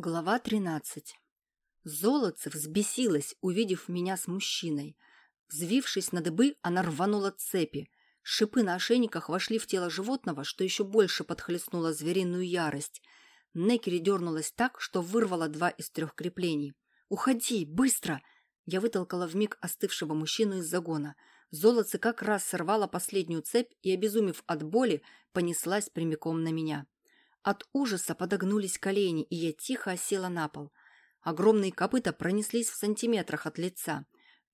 Глава 13. Золотце взбесилась, увидев меня с мужчиной. Взвившись на дыбы, она рванула цепи. Шипы на ошейниках вошли в тело животного, что еще больше подхлестнуло звериную ярость. Некери дернулась так, что вырвала два из трех креплений. «Уходи! Быстро!» Я вытолкала вмиг остывшего мужчину из загона. Золотце как раз сорвала последнюю цепь и, обезумев от боли, понеслась прямиком на меня. От ужаса подогнулись колени, и я тихо осела на пол. Огромные копыта пронеслись в сантиметрах от лица.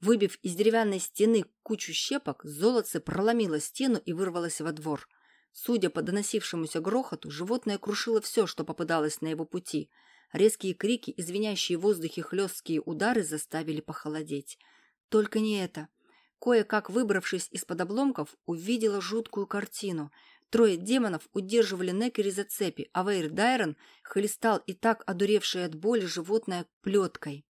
Выбив из деревянной стены кучу щепок, золотце проломило стену и вырвалось во двор. Судя по доносившемуся грохоту, животное крушило все, что попадалось на его пути. Резкие крики и звенящие в воздухе хлесткие удары заставили похолодеть. Только не это. Кое-как выбравшись из-под обломков, увидела жуткую картину – Трое демонов удерживали Некери за цепи, а Вейр Дайрон хлестал и так одуревшее от боли животное плеткой.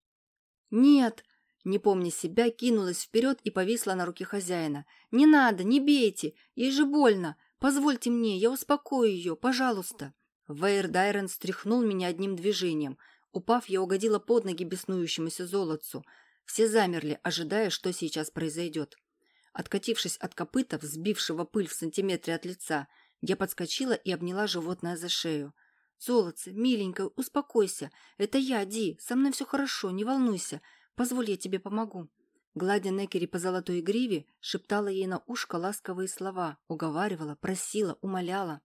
«Нет!» Не помня себя, кинулась вперед и повисла на руке хозяина. «Не надо, не бейте! Ей же больно! Позвольте мне, я успокою ее, пожалуйста!» Вейр Дайрон стряхнул меня одним движением. Упав, я угодила под ноги беснующемуся золотцу. Все замерли, ожидая, что сейчас произойдет. Откатившись от копыта, взбившего пыль в сантиметре от лица, я подскочила и обняла животное за шею. «Золотце, миленькая, успокойся. Это я, Ди. Со мной все хорошо, не волнуйся. Позволь, я тебе помогу». Гладя Некери по золотой гриве, шептала ей на ушко ласковые слова, уговаривала, просила, умоляла.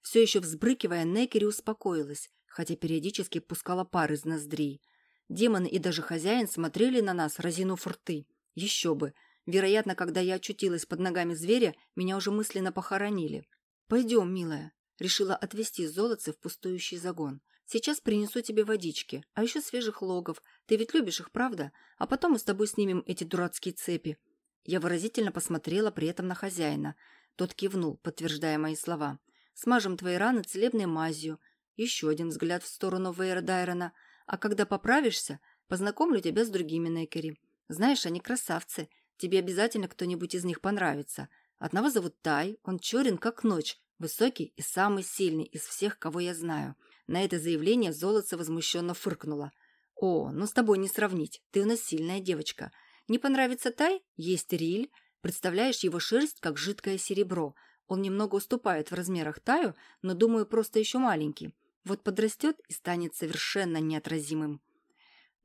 Все еще взбрыкивая, Некери успокоилась, хотя периодически пускала пар из ноздрей. Демоны и даже хозяин смотрели на нас, разинув рты. Еще бы, Вероятно, когда я очутилась под ногами зверя, меня уже мысленно похоронили. «Пойдем, милая», — решила отвезти золотце в пустующий загон. «Сейчас принесу тебе водички, а еще свежих логов. Ты ведь любишь их, правда? А потом мы с тобой снимем эти дурацкие цепи». Я выразительно посмотрела при этом на хозяина. Тот кивнул, подтверждая мои слова. «Смажем твои раны целебной мазью». Еще один взгляд в сторону Вейра Дайрона. «А когда поправишься, познакомлю тебя с другими Некери. Знаешь, они красавцы». Тебе обязательно кто-нибудь из них понравится. Одного зовут Тай, он черен как ночь, высокий и самый сильный из всех, кого я знаю. На это заявление золотце возмущенно фыркнуло. «О, ну с тобой не сравнить, ты у нас сильная девочка. Не понравится Тай? Есть Риль. Представляешь его шерсть, как жидкое серебро. Он немного уступает в размерах Таю, но, думаю, просто еще маленький. Вот подрастет и станет совершенно неотразимым.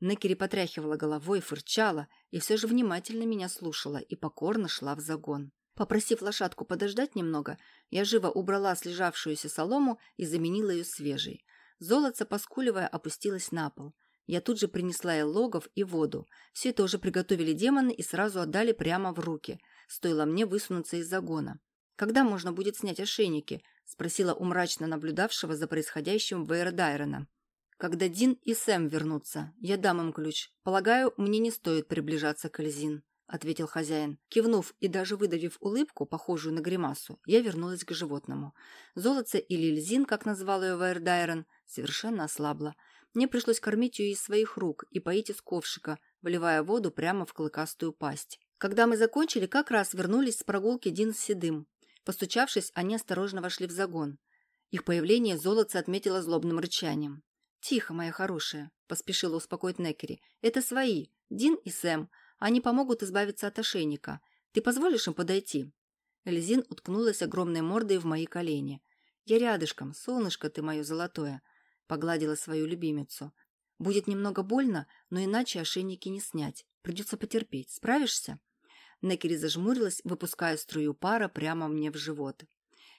Некери потряхивала головой, фырчала и все же внимательно меня слушала и покорно шла в загон. Попросив лошадку подождать немного, я живо убрала слежавшуюся солому и заменила ее свежей. Золотце, поскуливая, опустилась на пол. Я тут же принесла ей логов и воду. Все это уже приготовили демоны и сразу отдали прямо в руки. Стоило мне высунуться из загона. «Когда можно будет снять ошейники?» – спросила у мрачно наблюдавшего за происходящим Вейра Дайрона. Когда Дин и Сэм вернутся, я дам им ключ. Полагаю, мне не стоит приближаться к Эльзин», — ответил хозяин. Кивнув и даже выдавив улыбку, похожую на гримасу, я вернулась к животному. Золотце или Эльзин, как назвал ее Вайердайрон, совершенно ослабла. Мне пришлось кормить ее из своих рук и поить из ковшика, вливая воду прямо в клыкастую пасть. Когда мы закончили, как раз вернулись с прогулки Дин с Седым. Постучавшись, они осторожно вошли в загон. Их появление золотце отметило злобным рычанием. «Тихо, моя хорошая», – поспешила успокоить Некери. «Это свои, Дин и Сэм. Они помогут избавиться от ошейника. Ты позволишь им подойти?» Эльзин уткнулась огромной мордой в мои колени. «Я рядышком, солнышко ты мое золотое», – погладила свою любимицу. «Будет немного больно, но иначе ошейники не снять. Придется потерпеть. Справишься?» Некери зажмурилась, выпуская струю пара прямо мне в живот.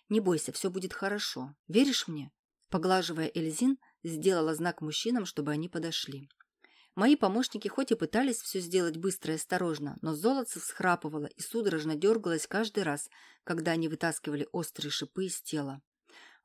«Не бойся, все будет хорошо. Веришь мне?» Поглаживая Эльзин, сделала знак мужчинам, чтобы они подошли. Мои помощники хоть и пытались все сделать быстро и осторожно, но золотце всхрапывало и судорожно дергалось каждый раз, когда они вытаскивали острые шипы из тела.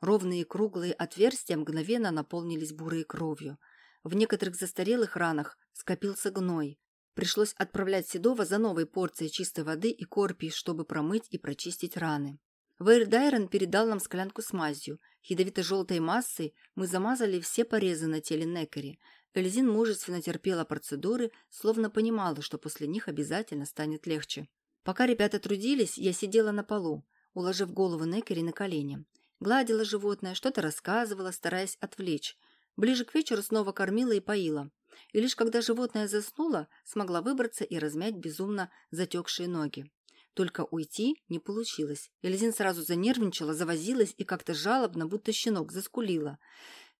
Ровные круглые отверстия мгновенно наполнились бурой кровью. В некоторых застарелых ранах скопился гной. Пришлось отправлять Седова за новой порцией чистой воды и корпий, чтобы промыть и прочистить раны. Вейрдайрон передал нам склянку с мазью. Ядовито-желтой массой мы замазали все порезы на теле Некери. Эльзин мужественно терпела процедуры, словно понимала, что после них обязательно станет легче. Пока ребята трудились, я сидела на полу, уложив голову Некери на колени. Гладила животное, что-то рассказывала, стараясь отвлечь. Ближе к вечеру снова кормила и поила. И лишь когда животное заснуло, смогла выбраться и размять безумно затекшие ноги. Только уйти не получилось. Эльзин сразу занервничала, завозилась и как-то жалобно, будто щенок, заскулила.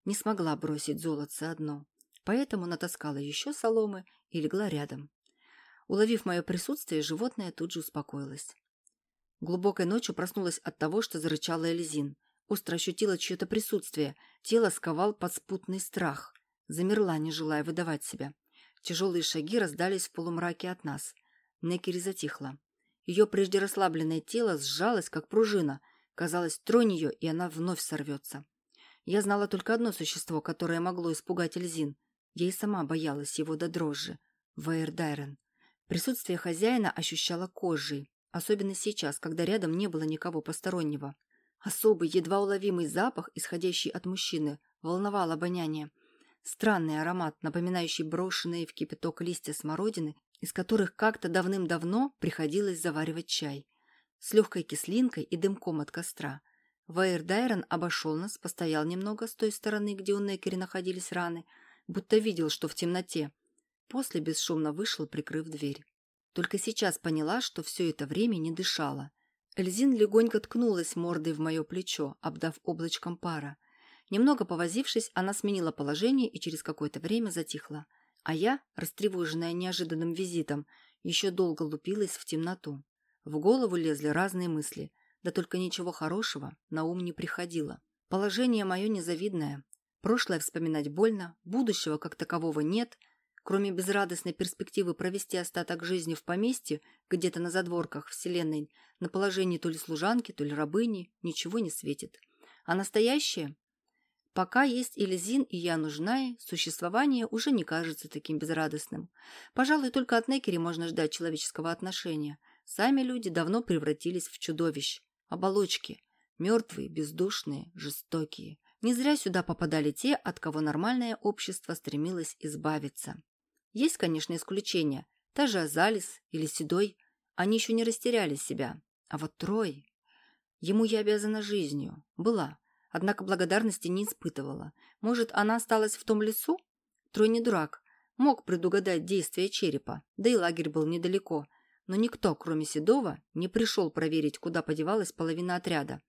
Не смогла бросить золотце одно. Поэтому натаскала еще соломы и легла рядом. Уловив мое присутствие, животное тут же успокоилось. Глубокой ночью проснулась от того, что зарычала Эльзин. Остро ощутила чье-то присутствие. Тело сковал подспутный страх. Замерла, не желая выдавать себя. Тяжелые шаги раздались в полумраке от нас. Некери затихла. Ее прежде расслабленное тело сжалось, как пружина. Казалось, тронь ее, и она вновь сорвется. Я знала только одно существо, которое могло испугать Эльзин. Я и сама боялась его до дрожи. Вейердайрен. Присутствие хозяина ощущала кожей, особенно сейчас, когда рядом не было никого постороннего. Особый, едва уловимый запах, исходящий от мужчины, волновал обоняние. Странный аромат, напоминающий брошенные в кипяток листья смородины из которых как-то давным-давно приходилось заваривать чай, с легкой кислинкой и дымком от костра. Вейер Дайрон обошел нас, постоял немного с той стороны, где у Некери находились раны, будто видел, что в темноте. После бесшумно вышел, прикрыв дверь. Только сейчас поняла, что все это время не дышала. Эльзин легонько ткнулась мордой в мое плечо, обдав облачком пара. Немного повозившись, она сменила положение и через какое-то время затихла. А я, растревоженная неожиданным визитом, еще долго лупилась в темноту. В голову лезли разные мысли, да только ничего хорошего на ум не приходило. Положение мое незавидное. Прошлое вспоминать больно, будущего как такового нет. Кроме безрадостной перспективы провести остаток жизни в поместье, где-то на задворках вселенной, на положении то ли служанки, то ли рабыни, ничего не светит. А настоящее Пока есть Эльзин и я нужна, существование уже не кажется таким безрадостным. Пожалуй, только от Некери можно ждать человеческого отношения. Сами люди давно превратились в чудовищ. Оболочки. Мертвые, бездушные, жестокие. Не зря сюда попадали те, от кого нормальное общество стремилось избавиться. Есть, конечно, исключения. Та же Азалис или Седой. Они еще не растеряли себя. А вот Трой... Ему я обязана жизнью. Была. Однако благодарности не испытывала. Может, она осталась в том лесу? Трой не дурак. Мог предугадать действия черепа, да и лагерь был недалеко. Но никто, кроме Седова, не пришел проверить, куда подевалась половина отряда.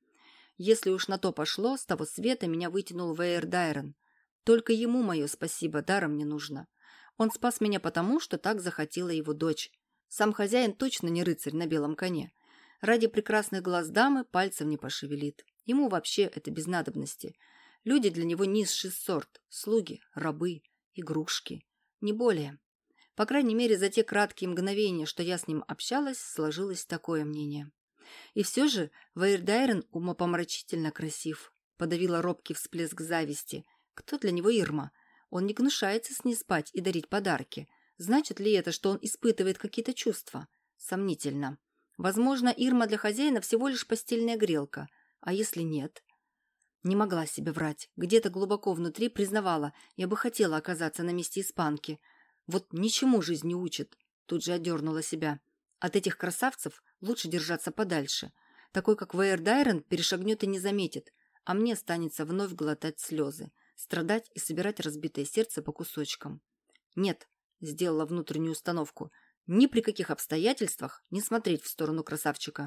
Если уж на то пошло, с того света меня вытянул Вейер Дайрон. Только ему мое спасибо даром не нужно. Он спас меня потому, что так захотела его дочь. Сам хозяин точно не рыцарь на белом коне. Ради прекрасных глаз дамы пальцем не пошевелит. Ему вообще это без надобности. Люди для него низший сорт, слуги, рабы, игрушки. Не более. По крайней мере, за те краткие мгновения, что я с ним общалась, сложилось такое мнение. И все же Вейрдайрен умопомрачительно красив. Подавила робкий всплеск зависти. Кто для него Ирма? Он не гнушается с ней спать и дарить подарки. Значит ли это, что он испытывает какие-то чувства? Сомнительно. Возможно, Ирма для хозяина всего лишь постельная грелка – а если нет? Не могла себе врать. Где-то глубоко внутри признавала, я бы хотела оказаться на месте испанки. Вот ничему жизнь не учит. Тут же одернула себя. От этих красавцев лучше держаться подальше. Такой, как Вейер Дайрон, перешагнет и не заметит, а мне останется вновь глотать слезы, страдать и собирать разбитое сердце по кусочкам. Нет, сделала внутреннюю установку, ни при каких обстоятельствах не смотреть в сторону красавчика.